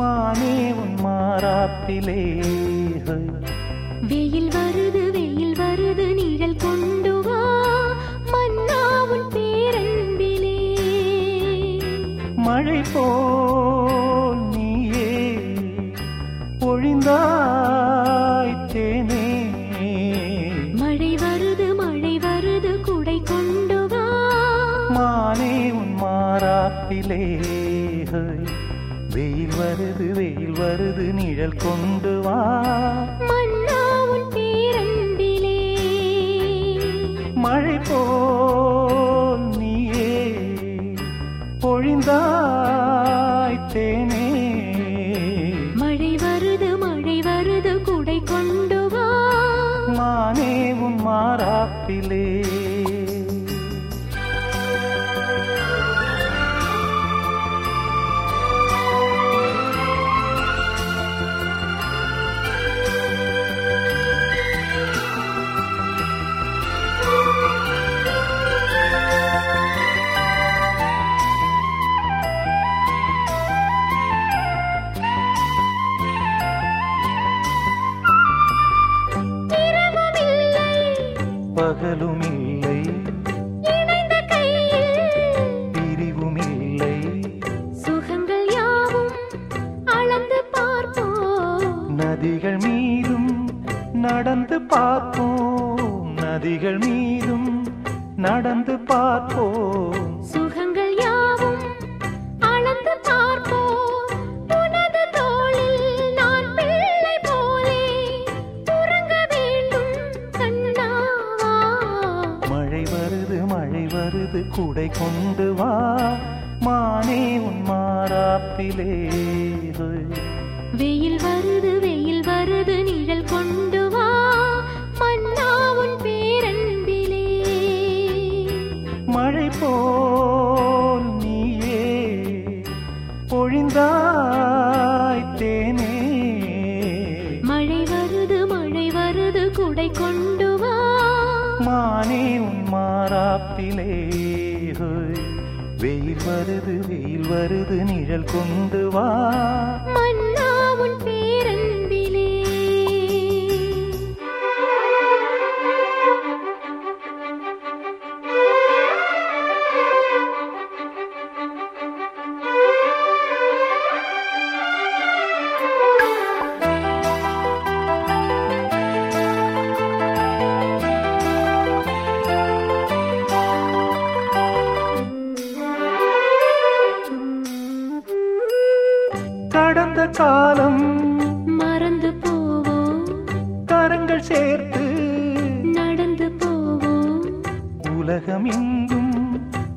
மானே உன் மாறாப்பிலே வெயில் வருது வெயில் வருது நிழல் கொண்டு வா மன்னாவும் பேரன்பிலே மழை போல் நீயே பொழிந்தாய் தேனே மழை வருது மழை வருது குடை கொண்டு வா மானே உன் மாறாப்பிலே வெயில் வருது வெயில் வருது நிழல் கொண்டு வா. மழை போல் நீயே பொழிந்தாய் தேனே. மழை வருது மழை வருது குடை கொண்டு வா. மானே உன் மாறாப்பிலே. பகலும் இல்லை பிரிவும் இல்லை சுகங்கள் யாவும் அளந்து பார்ப்போம். நதிகள் மீதும் நடந்து பார்ப்போம். நதிகள் மீதும் நடந்து பார்ப்போம். கொண்டு வா. மானே உன் மாறாப்பிலே வெயில் வருது வெயில் வருது நிழல் கொண்டு வா. மன்னாவுன் பேரன்பிலே. மழை போல் நீயே பொழிந்தாய் நானே உன் மாறாப்பிலே. வெயில் வருது வெயில் வருது நிழல் கொண்டு வா. கடந்த காலம் மறந்து போவோம். கரங்கள் சேர்த்து நடந்து போவோம். உலகம் எங்கும்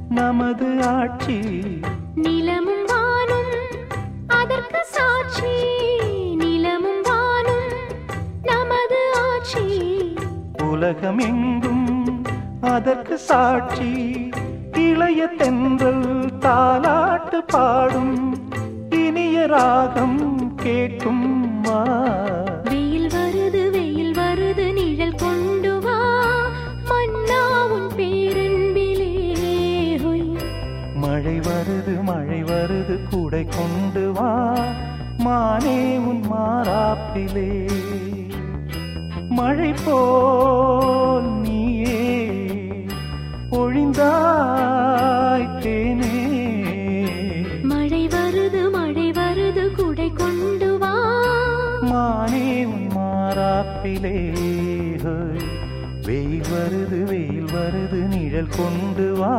நமது ஆட்சி நிலமும் வானும் அதற்கு சாட்சி. நிலமும் வானும் நமது ஆட்சி. உலகம் எங்கும் அதற்கு சாட்சி. இளைய தென்றல் தாலாட்டு பாடும் ராகம் கேட்கும் வெயில் வருது வெயில் வருது நிழல் கொண்டு வா. மன்னாவுன் பேரன்பிலே ஹொய். மழை வருது மழை வருது கூடை கொண்டு வா. மானே உன் மாறாப்பிலே. மழை போல் மானே உன் மாறாப்பிலே. வெயில் வருது வெயில் வருது நிழல் கொண்டு வா.